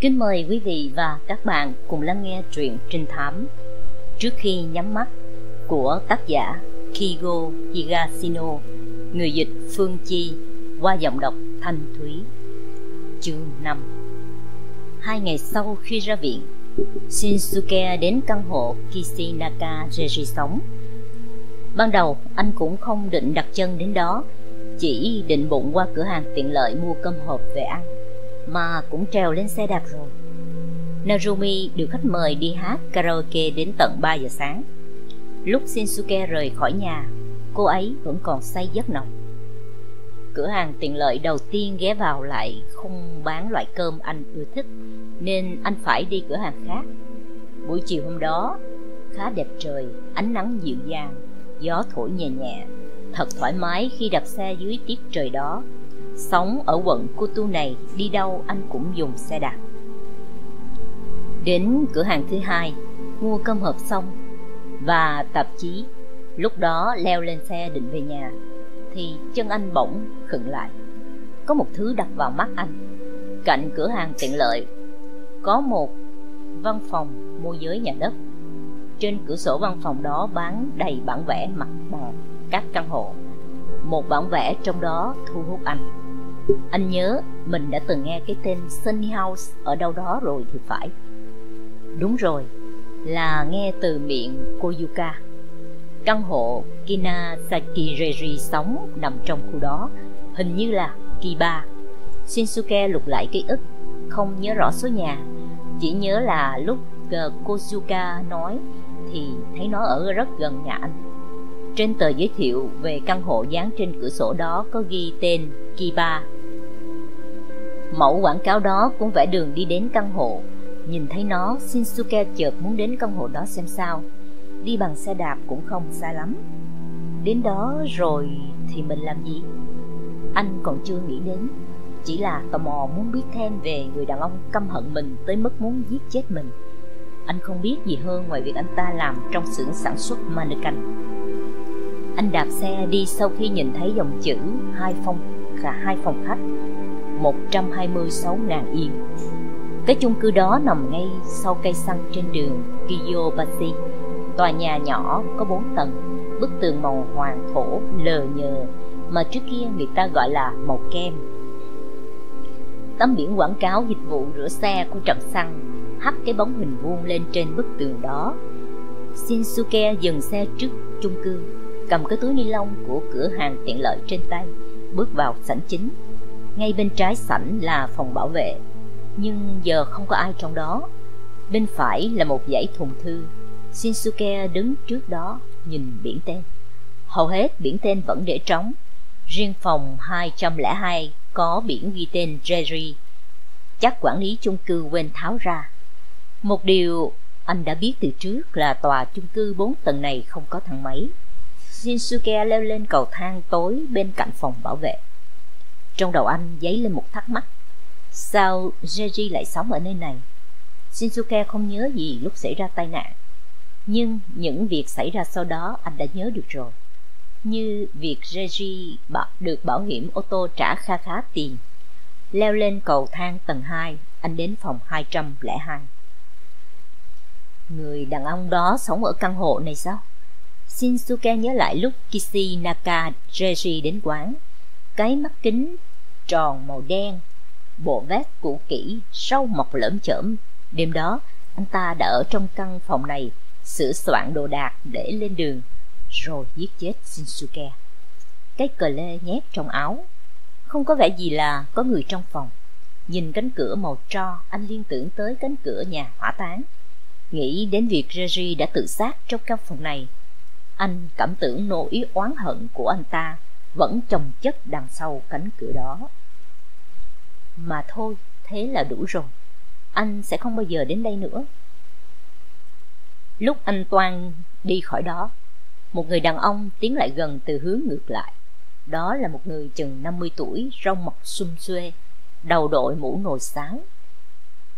Kính mời quý vị và các bạn cùng lắng nghe truyện trinh thám Trước khi nhắm mắt của tác giả Kigo Higashino, người dịch Phương Chi qua giọng đọc Thanh Thúy. Chương 5 Hai ngày sau khi ra viện, Shinsuke đến căn hộ Kishinaka Reji sống. Ban đầu anh cũng không định đặt chân đến đó, chỉ định bụng qua cửa hàng tiện lợi mua cơm hộp về ăn mà cũng trèo lên xe đạp rồi. Narumi được khách mời đi hát karaoke đến tận 3 giờ sáng. Lúc Shinsuke rời khỏi nhà, cô ấy vẫn còn say giấc nồng. Cửa hàng tiện lợi đầu tiên ghé vào lại không bán loại cơm anh ưa thích, nên anh phải đi cửa hàng khác. Buổi chiều hôm đó, khá đẹp trời, ánh nắng dịu dàng, gió thổi nhẹ nhẹ. Thật thoải mái khi đạp xe dưới tiết trời đó Sống ở quận Kutu này, Đi đâu anh cũng dùng xe đạp. Đến cửa hàng thứ hai, Mua cơm hộp xong Và tạp chí, Lúc đó leo lên xe định về nhà, Thì chân anh bỗng khựng lại. Có một thứ đập vào mắt anh. Cạnh cửa hàng tiện lợi, Có một văn phòng môi giới nhà đất. Trên cửa sổ văn phòng đó bán đầy bản vẽ mặt bằng các căn hộ. Một bản vẽ trong đó thu hút anh anh nhớ mình đã từng nghe cái tên Sunny House ở đâu đó rồi thì phải. Đúng rồi, là nghe từ miệng Koyuka. Căn hộ Kinasaki sống nằm trong khu đó, hình như là Kiba. Shinsuke lục lại ký ức, không nhớ rõ số nhà, chỉ nhớ là lúc ờ, Kozuka nói thì thấy nó ở rất gần nhà anh. Trên tờ giới thiệu về căn hộ dán trên cửa sổ đó có ghi tên Kiba Mẫu quảng cáo đó cũng vẽ đường đi đến căn hộ. Nhìn thấy nó, Shinsuke chợt muốn đến căn hộ đó xem sao. Đi bằng xe đạp cũng không xa lắm. Đến đó rồi thì mình làm gì? Anh còn chưa nghĩ đến. Chỉ là tò mò muốn biết thêm về người đàn ông căm hận mình tới mức muốn giết chết mình. Anh không biết gì hơn ngoài việc anh ta làm trong xưởng sản xuất mannequin. Anh đạp xe đi sau khi nhìn thấy dòng chữ hai phòng cả hai phòng khách. 126.000 yên. Cái chung cư đó nằm ngay sau cây xăng trên đường Kiyobashi. Tòa nhà nhỏ có 4 tầng, bức tường màu hoàng thổ lờ nhờ mà trước kia người ta gọi là màu kem. Tấm biển quảng cáo dịch vụ rửa xe của trạm xăng hắt cái bóng hình vuông lên trên bức tường đó. Shinsuke dừng xe trước chung cư, cầm cái túi ni lông của cửa hàng tiện lợi trên tay, bước vào sảnh chính ngay bên trái sảnh là phòng bảo vệ, Nhưng giờ không có ai trong đó. Bên phải là một dãy thùng thư. Shinsuke đứng trước đó, Nhìn biển tên. Hầu hết biển tên vẫn để trống. Riêng phòng 202 Có biển ghi tên Jerry. Chắc quản lý chung cư quên tháo ra. Một điều anh đã biết từ trước là tòa chung cư 4 tầng này không có thang máy. Shinsuke leo lên cầu thang tối bên cạnh phòng bảo vệ trong đầu anh dấy lên một thắc mắc. Sao Jeji lại sống ở nơi này? Shinsuke không nhớ gì lúc xảy ra tai nạn. Nhưng những việc xảy ra sau đó anh đã nhớ được rồi. Như việc Jeji được bảo hiểm ô tô trả kha khá tiền. Leo lên cầu thang tầng 2 Anh đến phòng 202 Người đàn ông đó sống ở căn hộ này sao? Shinsuke nhớ lại lúc Kishi Naka Jeji đến quán. Cái mắt kính tròn màu đen, bộ vest cũ kỹ sâu mọc lởm chởm. Đêm đó, anh ta đã ở trong căn phòng này, sửa soạn đồ đạc để lên đường, rồi giết chết shinsuke. Cái cờ lê nhét trong áo, không có vẻ gì là có người trong phòng. Nhìn cánh cửa màu tro, anh liên tưởng tới cánh cửa nhà hỏa táng. Nghĩ đến việc Reggie đã tự sát trong căn phòng này, anh cảm tưởng nỗi oán hận của anh ta vẫn chồng chất đằng sau cánh cửa đó mà thôi, thế là đủ rồi. Anh sẽ không bao giờ đến đây nữa. Lúc anh toan đi khỏi đó, một người đàn ông tiến lại gần từ hướng ngược lại. Đó là một người chừng 50 tuổi, râu mọc xum xuê, đầu đội mũ nồi sáng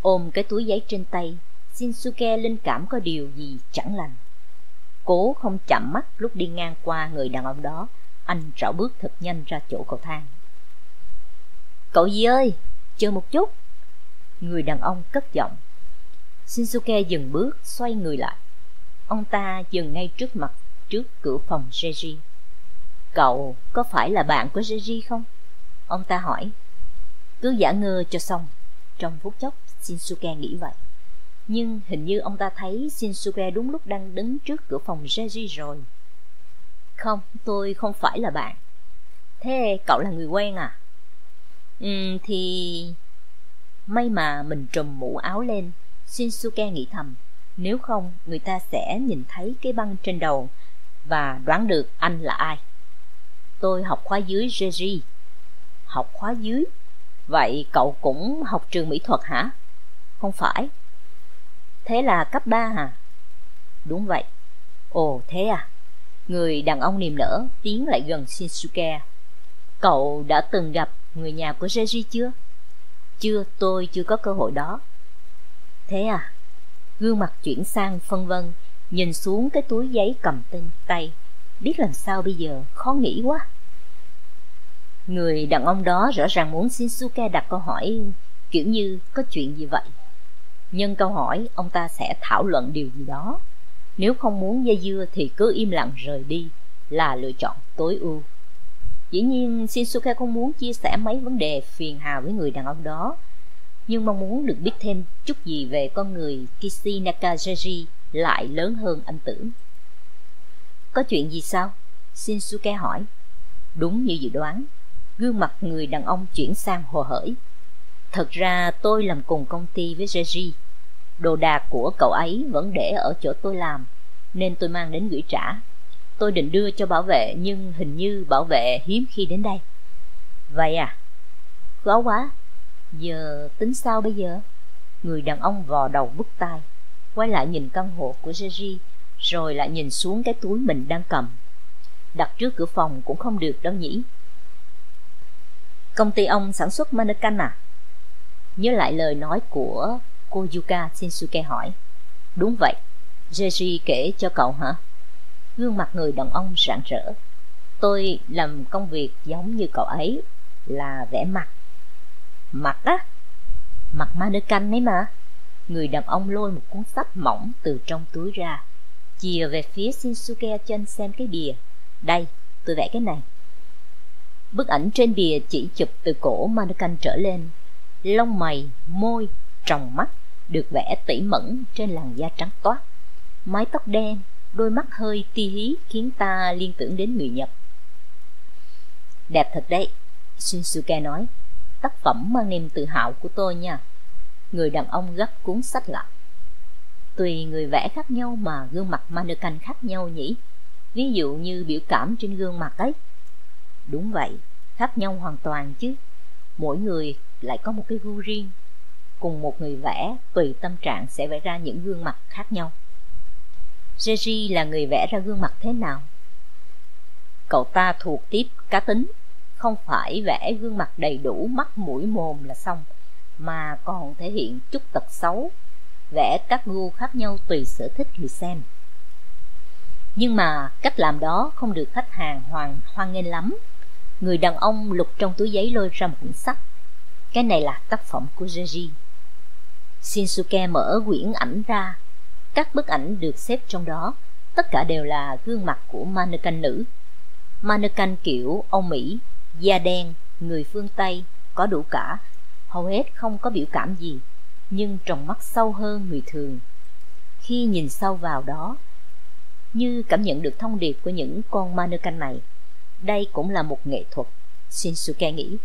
ôm cái túi giấy trên tay, shinsuke linh cảm có điều gì chẳng lành. Cố không chạm mắt lúc đi ngang qua người đàn ông đó, anh rảo bước thật nhanh ra chỗ cầu thang. Cậu gì ơi? Chờ một chút Người đàn ông cất giọng. Shinsuke dừng bước, xoay người lại. Ông ta dừng ngay trước mặt, trước cửa phòng Reiji. Cậu có phải là bạn của Reiji không? Ông ta hỏi. Cứ giả ngơ cho xong. Trong phút chốc, Shinsuke nghĩ vậy. Nhưng hình như ông ta thấy Shinsuke đúng lúc đang đứng trước cửa phòng Reiji rồi. Không, tôi không phải là bạn. Thế cậu là người quen à? Ừ, thì... May mà mình trùm mũ áo lên, Shinsuke nghĩ thầm. Nếu không, người ta sẽ nhìn thấy cái băng trên đầu và đoán được anh là ai. Tôi học khóa dưới Jeji. Học khóa dưới? Vậy cậu cũng học trường mỹ thuật hả? Không phải. Thế là cấp 3 hả? Đúng vậy. Ồ, thế à? Người đàn ông niềm nở tiến lại gần Shinsuke. Cậu đã từng gặp người nhà của Jeji chưa? Chưa, tôi chưa có cơ hội đó. Thế à? Gương mặt chuyển sang phân vân, nhìn xuống cái túi giấy cầm tên tay. Biết làm sao bây giờ, khó nghĩ quá. Người đàn ông đó rõ ràng muốn Shinsuke đặt câu hỏi kiểu như có chuyện gì vậy. Nhân câu hỏi, ông ta sẽ thảo luận điều gì đó. Nếu không muốn dây dưa thì cứ im lặng rời đi là lựa chọn tối ưu. Dĩ nhiên Shinsuke không muốn chia sẻ mấy vấn đề phiền hà với người đàn ông đó, nhưng mong muốn được biết thêm chút gì về con người Kishi Nakajaji lại lớn hơn anh tưởng. Có chuyện gì sao? Shinsuke hỏi. Đúng như dự đoán, gương mặt người đàn ông chuyển sang hồ hởi. Thật ra tôi làm cùng công ty với Reggie. Đồ đạc của cậu ấy vẫn để ở chỗ tôi làm, nên tôi mang đến gửi trả. Tôi định đưa cho bảo vệ nhưng hình như bảo vệ hiếm khi đến đây. Vậy à? Khó quá. Giờ tính sao bây giờ? Người đàn ông vò đầu bứt tai, quay lại nhìn căn hộ của Jerry rồi lại nhìn xuống cái túi mình đang cầm. Đặt trước cửa phòng cũng không được đâu nhỉ? Công ty ông sản xuất mannequin à? Nhớ lại lời nói của cô Yuka Shinsuke hỏi. Đúng vậy, Jerry kể cho cậu hả? Gương mặt người đàn ông rạng rỡ. Tôi làm công việc giống như cậu ấy, là vẽ mặt. Mặt á? Mặt mannequin ấy mà. Người đàn ông lôi một cuốn sách mỏng từ trong túi ra, chìa về phía Shinsuke cho anh xem cái bìa. Đây, tôi vẽ cái này. Bức ảnh trên bìa chỉ chụp từ cổ mannequin trở lên. Lông mày, môi, tròng mắt được vẽ tỉ mẩn trên làn da trắng toát. Mái tóc đen, đôi mắt hơi ti hí khiến ta liên tưởng đến người Nhật. Đẹp thật đấy, Shinsuke nói. Tác phẩm mang niềm tự hào của tôi nha. Người đàn ông gấp cuốn sách lại. Tùy người vẽ khác nhau mà gương mặt mannequin khác nhau nhỉ. Ví dụ như biểu cảm trên gương mặt ấy Đúng vậy, khác nhau hoàn toàn chứ. Mỗi người lại có một cái gu riêng. Cùng một người vẽ, tùy tâm trạng sẽ vẽ ra những gương mặt khác nhau. Jerry là người vẽ ra gương mặt thế nào? Cậu ta thuộc tiếp cá tính, không phải vẽ gương mặt đầy đủ mắt mũi mồm là xong, mà còn thể hiện chút tật xấu, vẽ các gu khác nhau tùy sở thích người xem. Nhưng mà cách làm đó không được khách hàng hoàn hoan nghênh lắm Người đàn ông lục trong túi giấy lôi ra một quyển sách Cái này là tác phẩm của Jeji Shinsuke mở quyển ảnh ra các bức ảnh được xếp trong đó. Tất cả đều là gương mặt của mannequin nữ. Mannequin kiểu Âu Mỹ, da đen, người phương Tây Có đủ cả. Hầu hết không có biểu cảm gì Nhưng tròng mắt sâu hơn người thường. Khi nhìn sâu vào đó Như cảm nhận được thông điệp của những con mannequin này đây cũng là một nghệ thuật Shinsuke nghĩ.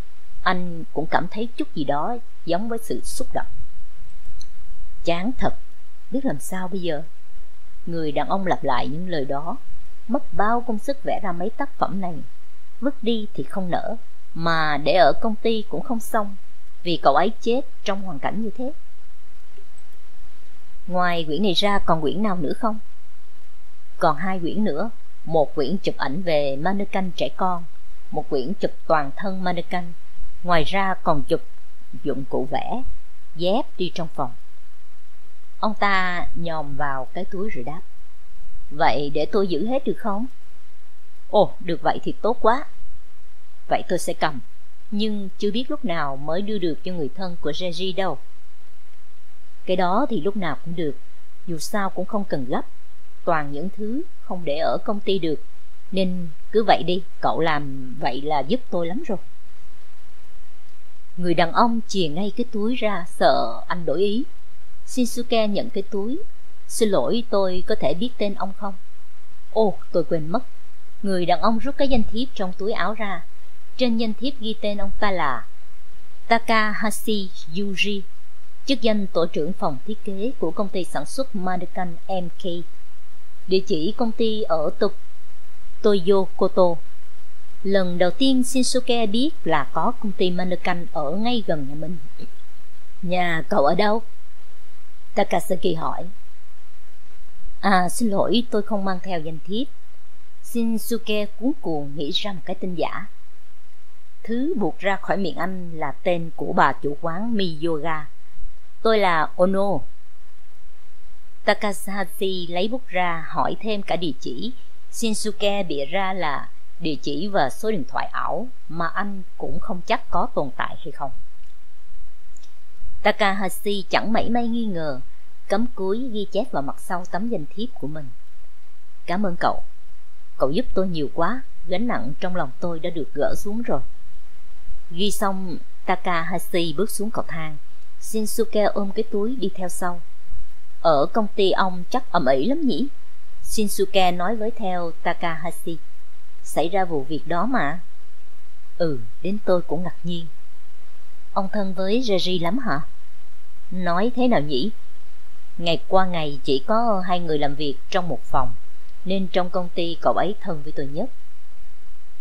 Anh cũng cảm thấy chút gì đó Giống với sự xúc động. Chán thật. Biết làm sao bây giờ Người đàn ông lặp lại những lời đó Mất bao công sức vẽ ra mấy tác phẩm này Vứt đi thì không nỡ Mà để ở công ty cũng không xong Vì cậu ấy chết trong hoàn cảnh như thế Ngoài quyển này ra còn quyển nào nữa không? Còn hai quyển nữa một quyển chụp ảnh về mannequin trẻ con, một quyển chụp toàn thân mannequin, ngoài ra còn chụp dụng cụ vẽ, dép đi trong phòng. Ông ta nhòm vào cái túi rồi đáp. Vậy để tôi giữ hết được không? Ồ, được vậy thì tốt quá. Vậy tôi sẽ cầm, nhưng chưa biết lúc nào mới đưa được cho người thân của Reggie đâu. Cái đó thì lúc nào cũng được, dù sao cũng không cần gấp. Toàn những thứ không để ở công ty được, nên cứ vậy đi, cậu làm vậy là giúp tôi lắm rồi. Người đàn ông chìa ngay cái túi ra sợ anh đổi ý. Shinsuke nhận cái túi. Xin lỗi tôi có thể biết tên ông không? Ồ, tôi quên mất. Người đàn ông rút cái danh thiếp trong túi áo ra. Trên danh thiếp ghi tên ông ta là Takahashi Yuji, chức danh tổ trưởng phòng thiết kế của công ty sản xuất Madokan MK. Địa chỉ công ty ở Toyokoto. Lần đầu tiên Shinsuke biết là có công ty Madokan ở ngay gần nhà mình. Nhà cậu ở đâu? Takasaki hỏi. À xin lỗi, tôi không mang theo danh thiếp. Shinsuke cuốn cuồng nghĩ ra một cái tin giả. Thứ buộc ra khỏi miệng anh là tên của bà chủ quán Miyoga. Tôi là Ono. Takahashi lấy bút ra hỏi thêm cả địa chỉ. Shinsuke bịa ra là địa chỉ và số điện thoại ảo mà anh cũng không chắc có tồn tại hay không. Takahashi chẳng mảy may nghi ngờ cấm cúi ghi chép vào mặt sau tấm danh thiếp của mình. Cảm ơn cậu. Cậu giúp tôi nhiều quá, gánh nặng trong lòng tôi đã được gỡ xuống rồi. Ghi xong, Takahashi bước xuống cầu thang. Shinsuke ôm cái túi đi theo sau. Ở công ty ông chắc ẩm ĩ lắm nhỉ? Shinsuke nói với theo Takahashi. Xảy ra vụ việc đó mà. Ừ, đến tôi cũng ngạc nhiên. Ông thân với Jerry lắm hả? Nói thế nào nhỉ? Ngày qua ngày chỉ có hai người làm việc trong một phòng, nên trong công ty cậu ấy thân với tôi nhất.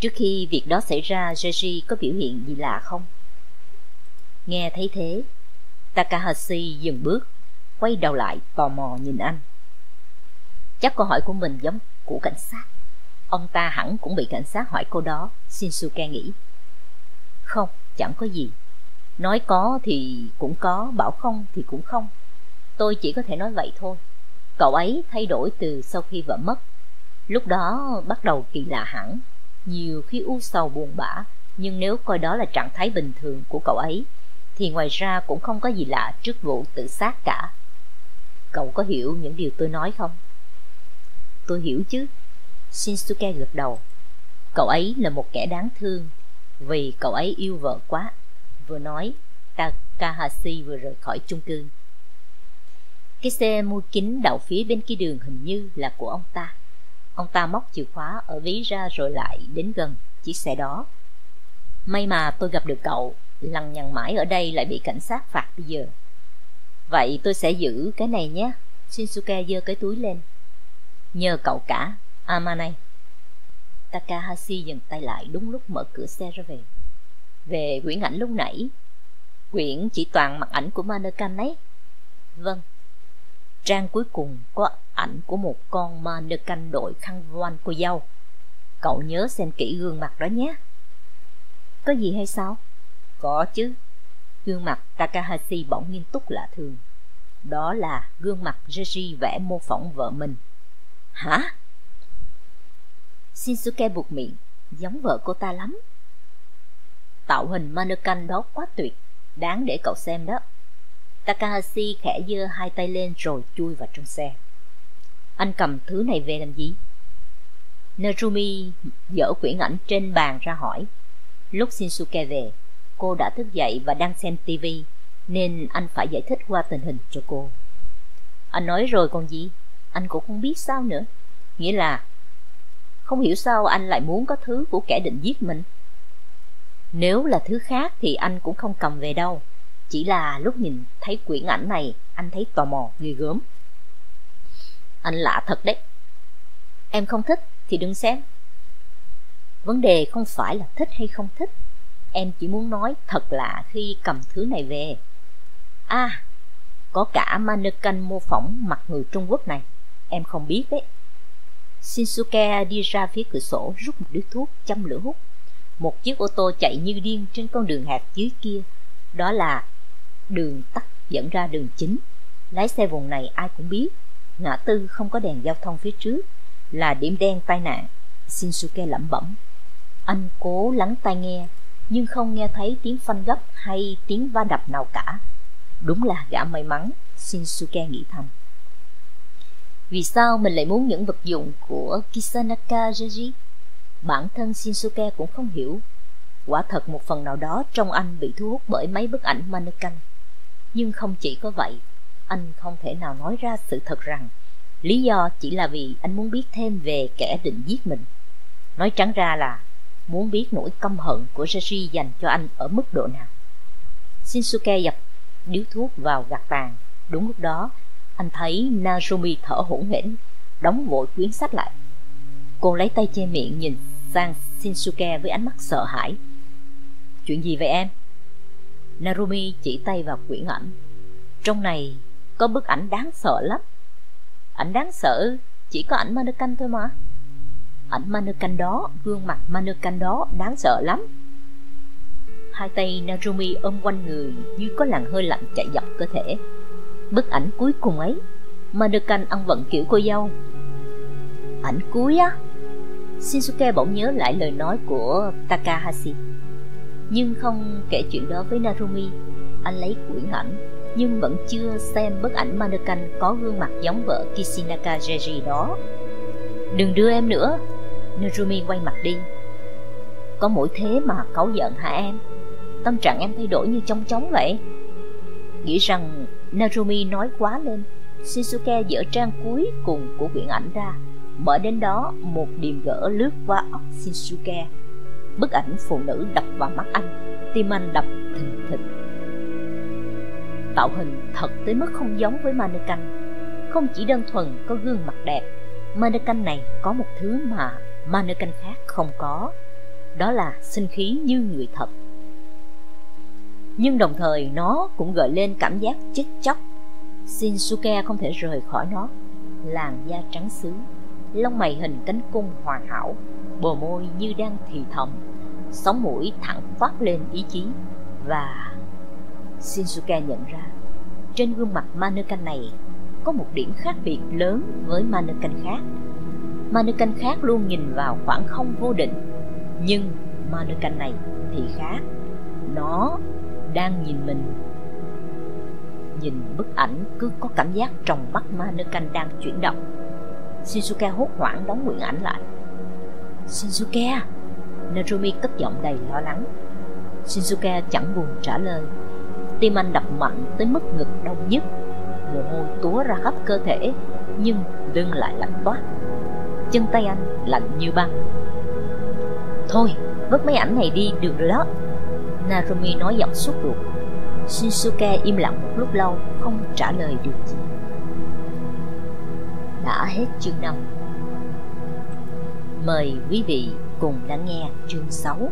Trước khi việc đó xảy ra, Jeji có biểu hiện gì lạ không? Nghe thấy thế, Takahashi dừng bước, quay đầu lại tò mò nhìn anh. Chắc câu hỏi của mình giống của cảnh sát. Ông ta hẳn cũng bị cảnh sát hỏi cô đó, Shinsuke nghĩ. Không, chẳng có gì. Nói có thì cũng có, bảo không thì cũng không. Tôi chỉ có thể nói vậy thôi. Cậu ấy thay đổi từ sau khi vợ mất. Lúc đó bắt đầu kỳ lạ hẳn, nhiều khi u sầu buồn bã, nhưng nếu coi đó là trạng thái bình thường của cậu ấy, thì ngoài ra cũng không có gì lạ trước vụ tự sát cả. Cậu có hiểu những điều tôi nói không? Tôi hiểu chứ. Shinsuke gật đầu. Cậu ấy là một kẻ đáng thương, vì cậu ấy yêu vợ quá. Vừa nói, Takahashi vừa rời khỏi chung cư. Cái xe mua kính đậu phía bên kia đường hình như là của ông ta. Ông ta móc chìa khóa ở ví ra rồi lại đến gần chiếc xe đó. May mà tôi gặp được cậu, lằng nhằng mãi ở đây lại bị cảnh sát phạt bây giờ. Vậy tôi sẽ giữ cái này nhé. Shinsuke giơ cái túi lên. Nhờ cậu cả, Amane. Takahashi dừng tay lại đúng lúc mở cửa xe ra về. Về quyển ảnh lúc nãy, quyển chỉ toàn mặt ảnh của Mannequin ấy. Vâng, Trang cuối cùng có ảnh của một con manekan đội khăn voan cô dâu. Cậu nhớ xem kỹ gương mặt đó nhé. Có gì hay sao? Có chứ. Gương mặt Takahashi bỗng nghiêm túc lạ thường. Đó là gương mặt Jeji vẽ mô phỏng vợ mình. Hả? Shinsuke buộc miệng, giống vợ cô ta lắm. Tạo hình mannequin đó quá tuyệt, đáng để cậu xem đó. Takahashi khẽ giơ hai tay lên rồi chui vào trong xe. Anh cầm thứ này về làm gì? Narumi dở quyển ảnh trên bàn ra hỏi. Lúc Shinsuke về, cô đã thức dậy và đang xem TV, nên anh phải giải thích qua tình hình cho cô. Anh nói rồi còn gì, anh cũng không biết sao nữa. Nghĩa là, không hiểu sao anh lại muốn có thứ của kẻ định giết mình. Nếu là thứ khác thì anh cũng không cầm về đâu. Chỉ là lúc nhìn thấy quyển ảnh này, Anh thấy tò mò ghê gớm. Anh lạ thật đấy. Em không thích thì đừng xem. Vấn đề không phải là thích hay không thích. Em chỉ muốn nói thật lạ khi cầm thứ này về. À Có cả mannequin mô phỏng mặt người Trung Quốc này. Em không biết đấy. Shinsuke đi ra phía cửa sổ rút một điếu thuốc châm lửa hút. Một chiếc ô tô chạy như điên trên con đường hẹp dưới kia Đó là đường tắt dẫn ra đường chính. Lái xe vùng này ai cũng biết, ngã tư không có đèn giao thông phía trước, là điểm đen tai nạn. Shinsuke lẩm bẩm. Anh cố lắng tai nghe, nhưng không nghe thấy tiếng phanh gấp hay tiếng va đập nào cả. Đúng là gã may mắn, Shinsuke nghĩ thầm. Vì sao mình lại muốn những vật dụng của Kisanaka Jeji? Bản thân Shinsuke cũng không hiểu. Quả thật một phần nào đó trong anh bị thu hút bởi mấy bức ảnh mannequin. Nhưng không chỉ có vậy, anh không thể nào nói ra sự thật rằng lý do chỉ là vì anh muốn biết thêm về kẻ định giết mình. Nói trắng ra là muốn biết nỗi căm hận của Sashi dành cho anh ở mức độ nào. Shinsuke dập điếu thuốc vào gạt tàn. Đúng lúc đó, anh thấy Narumi thở hổn hển, đóng vội quyển sách lại. Cô lấy tay che miệng nhìn sang Shinsuke với ánh mắt sợ hãi. Chuyện gì vậy em? Narumi chỉ tay vào quyển ảnh. Trong này có bức ảnh đáng sợ lắm. Ảnh đáng sợ chỉ có ảnh mannequin thôi mà. Ảnh mannequin đó, gương mặt mannequin đó đáng sợ lắm. Hai tay Narumi ôm quanh người như có làn hơi lạnh chạy dọc cơ thể. Bức ảnh cuối cùng ấy, mannequin ăn vận kiểu cô dâu. Ảnh cuối á? Shinsuke bỗng nhớ lại lời nói của Takahashi. Nhưng không kể chuyện đó với Narumi, anh lấy quyển ảnh nhưng vẫn chưa xem bức ảnh mannequin có gương mặt giống vợ Kishinaka Jeji đó. Đừng đưa em nữa, Narumi quay mặt đi. Có mỗi thế mà cáu giận hả em? Tâm trạng em thay đổi như trong chóng vậy. Nghĩ rằng Narumi nói quá lên, Shinsuke dở trang cuối cùng của quyển ảnh ra. Mở đến đó, một điềm gỡ lướt qua óc Shinsuke. Bức ảnh phụ nữ đập vào mắt anh, tim anh đập thình thịch. Tạo hình thật tới mức không giống với mannequin. Không chỉ đơn thuần có gương mặt đẹp, mannequin này có một thứ mà mannequin khác không có. Đó là sinh khí như người thật. Nhưng đồng thời nó cũng gợi lên cảm giác chết chóc. Shinsuke không thể rời khỏi nó. Làn da trắng xứ, lông mày hình cánh cung hoàn hảo, bờ môi như đang thì thầm, sống mũi thẳng phát lên ý chí và Shinsuke nhận ra trên gương mặt mannequin này có một điểm khác biệt lớn với mannequin khác. Mannequin khác luôn nhìn vào khoảng không vô định, nhưng mannequin này thì khác. Nó đang nhìn mình. Nhìn bức ảnh cứ có cảm giác trong mắt mannequin đang chuyển động. Shinsuke hốt hoảng đóng quyển ảnh lại. Shinsuke! Narumi cất giọng đầy lo lắng. Shinsuke chẳng buồn trả lời Tim anh đập mạnh tới mức ngực đau nhức Mồ hôi túa ra khắp cơ thể Nhưng lưng lại lạnh toát Chân tay anh lạnh như băng Thôi, vứt mấy ảnh này đi được rồi đó Narumi nói giọng sốt ruột Shinsuke im lặng một lúc lâu Không trả lời được gì đã hết chương 5 Mời quý vị cùng lắng nghe chương 6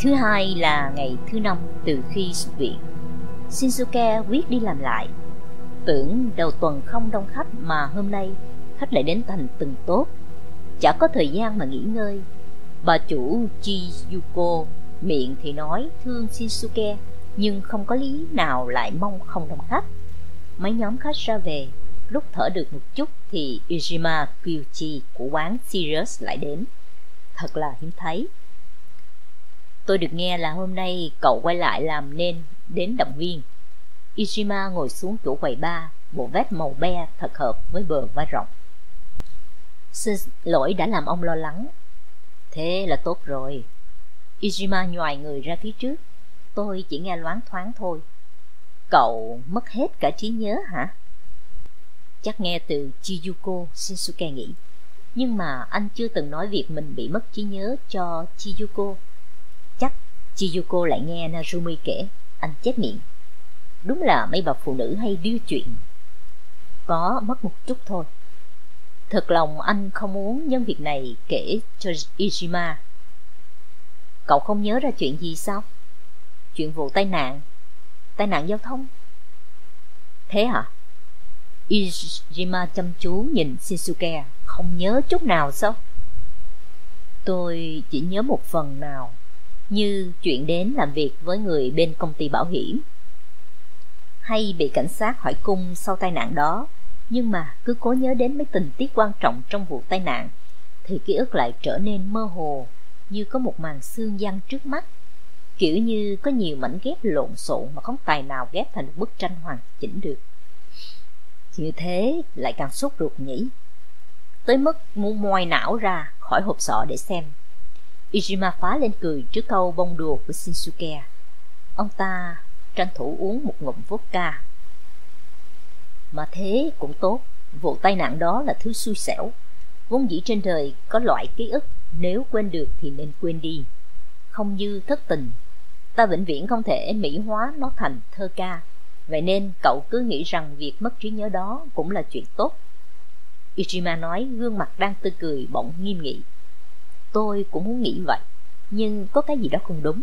Thứ hai là ngày thứ năm từ khi xuất viện. Shinsuke quyết đi làm lại. Tưởng đầu tuần không đông khách mà hôm nay khách lại đến thành từng tốt. Chả có thời gian mà nghỉ ngơi. Bà chủ Chiyuko miệng thì nói thương Shinsuke nhưng không có lý nào lại mong không đông khách. Mấy nhóm khách ra về, lúc thở được một chút thì Ijima Kyuchi của quán Sirius lại đến. Thật là hiếm thấy. Tôi được nghe là hôm nay cậu quay lại làm nên đến động viên. Ishima ngồi xuống chỗ quầy ba, bộ vest màu be thật hợp với bờ vai rộng. Xin lỗi đã làm ông lo lắng. Thế là tốt rồi. Ishima nhoài người ra phía trước. Tôi chỉ nghe loáng thoáng thôi. Cậu mất hết cả trí nhớ hả? Chắc nghe từ Chiyuko Shinsuke nghĩ. Nhưng mà anh chưa từng nói việc mình bị mất trí nhớ cho Chiyuko. Chắc Chiyuko lại nghe Narumi kể. Anh chết miệng. Đúng là mấy bà phụ nữ hay điêu chuyện. Có mất một chút thôi. Thật lòng anh không muốn nhân việc này kể cho Ijima. Cậu không nhớ ra chuyện gì sao? Chuyện vụ tai nạn. Tai nạn giao thông. Thế hả? Ijima chăm chú nhìn Shinsuke, Không nhớ chút nào sao? Tôi chỉ nhớ một phần nào, như chuyện đến làm việc với người bên công ty bảo hiểm. Hay bị cảnh sát hỏi cung sau tai nạn đó, nhưng mà cứ cố nhớ đến mấy tình tiết quan trọng trong vụ tai nạn, thì ký ức lại trở nên mơ hồ, như có một màn xương giăng trước mắt. Kiểu như có nhiều mảnh ghép lộn xộn mà không tài nào ghép thành một bức tranh hoàn chỉnh được như thế lại càng sốt ruột nhỉ? Tới mức muốn moi não ra khỏi hộp sọ để xem. Ijima phá lên cười trước câu bông đùa của Shinsuke. Ông ta tranh thủ uống một ngụm vodka. Mà thế cũng tốt, vụ tai nạn đó là thứ xui xẻo. Vốn dĩ trên đời có loại ký ức, nếu quên được thì nên quên đi. Không như thất tình, ta vĩnh viễn không thể mỹ hóa nó thành thơ ca vậy nên cậu cứ nghĩ rằng việc mất trí nhớ đó cũng là chuyện tốt. Ichima nói, gương mặt đang tươi cười bỗng nghiêm nghị. Tôi cũng muốn nghĩ vậy, nhưng có cái gì đó không đúng.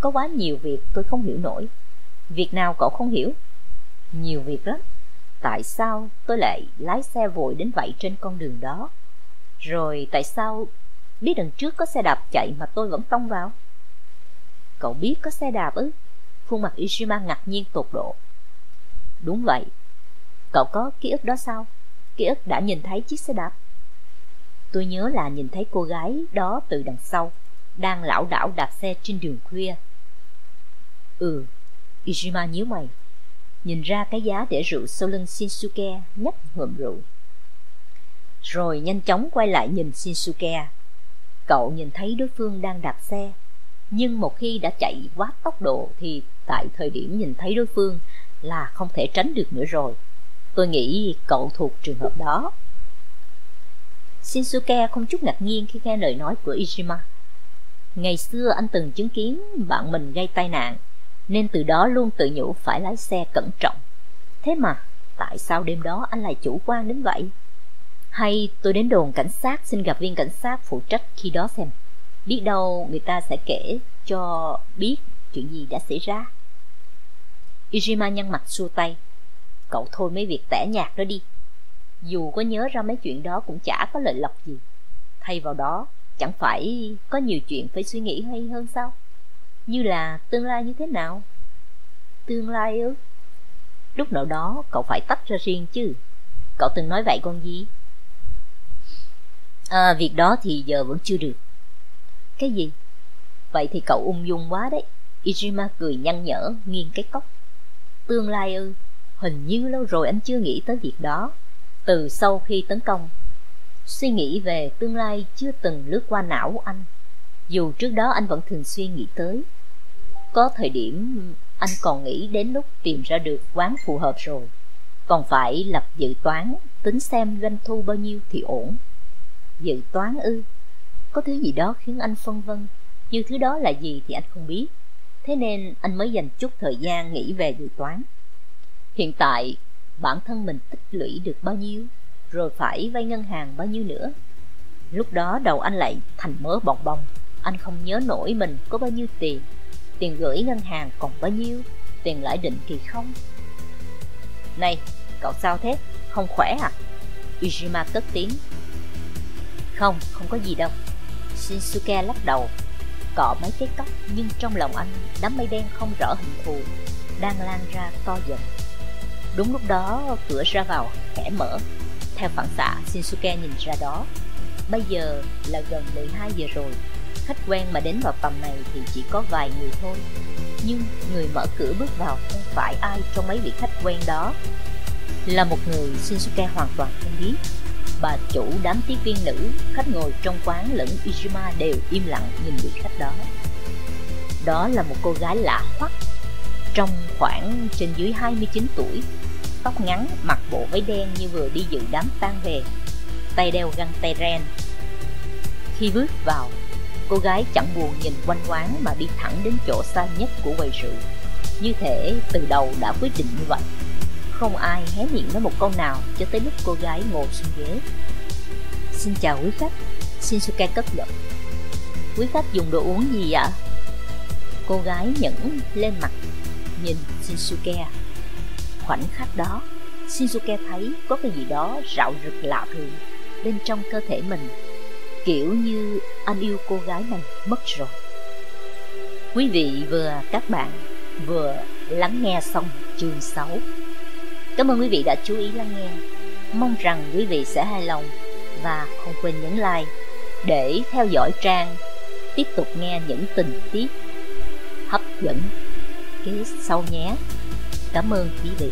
Có quá nhiều việc tôi không hiểu nổi. Việc nào cậu không hiểu? Nhiều việc lắm. Tại sao tôi lại lái xe vội đến vậy trên con đường đó? Rồi tại sao biết đằng trước có xe đạp chạy mà tôi vẫn tông vào? Cậu biết có xe đạp ư? Khuôn mặt ishima ngạc nhiên tột độ đúng vậy. Cậu có ký ức đó sao? Ký ức đã nhìn thấy chiếc xe đạp. Tôi nhớ là nhìn thấy cô gái đó từ đằng sau, đang lảo đảo đạp xe trên đường khuya. Ừ ishima nhíu mày, nhìn ra cái giá để rượu sau lưng shinsuke nhấp ngụm rượu. Rồi nhanh chóng quay lại nhìn shinsuke. Cậu nhìn thấy đối phương đang đạp xe, nhưng một khi đã chạy quá tốc độ thì tại thời điểm nhìn thấy đối phương là không thể tránh được nữa rồi. Tôi nghĩ cậu thuộc trường hợp đó. Shinsuke không chút ngạc nhiên khi nghe lời nói của ijima. Ngày xưa anh từng chứng kiến bạn mình gây tai nạn, nên từ đó luôn tự nhủ phải lái xe cẩn trọng. Thế mà, tại sao đêm đó anh lại chủ quan đến vậy? Hay tôi đến đồn cảnh sát xin gặp viên cảnh sát phụ trách khi đó xem. Biết đâu người ta sẽ kể cho biết chuyện gì đã xảy ra. Ijima nhăn mặt xua tay. Cậu thôi mấy việc tẻ nhạt đó đi. Dù có nhớ ra mấy chuyện đó cũng chả có lợi lộc gì. Thay vào đó chẳng phải có nhiều chuyện phải suy nghĩ hay hơn sao? Như là tương lai như thế nào? Tương lai ư? Lúc nào đó cậu phải tách ra riêng chứ. Cậu từng nói vậy con gì? À, việc đó thì giờ vẫn chưa được. Cái gì? Vậy thì cậu ung dung quá đấy. Ijima cười nhăn nhở nghiêng cái cốc tương lai ư? Hình như lâu rồi anh chưa nghĩ tới việc đó. Từ sau khi tấn công, suy nghĩ về tương lai chưa từng lướt qua não anh. Dù trước đó anh vẫn thường xuyên nghĩ tới, có thời điểm anh còn nghĩ đến lúc tìm ra được quán phù hợp rồi. Còn phải lập dự toán tính xem doanh thu bao nhiêu thì ổn. Dự toán ư? Có thứ gì đó khiến anh phân vân. Nhưng thứ đó là gì thì anh không biết thế nên anh mới dành chút thời gian nghĩ về dự toán. Hiện tại bản thân mình tích lũy được bao nhiêu rồi phải vay ngân hàng bao nhiêu nữa. Lúc đó đầu anh lại thành mớ bong bong anh không nhớ nổi mình có bao nhiêu tiền tiền gửi ngân hàng còn bao nhiêu tiền lãi định kỳ không? Này cậu sao thế? Không khỏe à? Ijima cất tiếng. Không, không có gì đâu. Shinsuke lắc đầu. Cọ mấy cái cốc, Nhưng trong lòng anh, Đám mây đen không rõ hình thù, Đang lan ra to dần. Đúng lúc đó, cửa ra vào khẽ mở. Theo phản xạ, Shinsuke nhìn ra đó. Bây giờ là gần 12 giờ rồi. Khách quen mà đến vào tầm này thì chỉ có vài người thôi. Nhưng người mở cửa bước vào không phải ai trong mấy vị khách quen đó. Là một người Shinsuke hoàn toàn không biết. Bà chủ đám tiếp viên nữ, khách ngồi trong quán lẫn Ishima đều im lặng nhìn vị khách đó. Đó là một cô gái lạ hoắc Trong khoảng trên dưới 29 tuổi Tóc ngắn, mặc bộ váy đen như vừa đi dự đám tang về Tay đeo găng tay ren. Khi bước vào Cô gái chẳng buồn nhìn quanh quán mà đi thẳng đến chỗ xa nhất của quầy rượu. Như thể từ đầu đã quyết định như vậy. Không ai hé miệng nói một câu nào cho tới lúc cô gái ngồi xuống ghế. Xin chào quý khách Shinsuke cất giọng Quý khách dùng đồ uống gì ạ? Cô gái nhẫn lên mặt, Nhìn Shinsuke. Khoảnh khắc đó, Shinsuke thấy có cái gì đó rạo rực lạ thường Bên trong cơ thể mình, Kiểu như anh yêu cô gái này mất rồi. Quý vị vừa, các bạn, vừa lắng nghe xong chương 6 Cảm ơn quý vị đã chú ý lắng nghe Mong rằng quý vị sẽ hài lòng Và không quên nhấn like Để theo dõi trang Tiếp tục nghe những tình tiết Hấp dẫn kế sau nhé. Cảm ơn quý vị.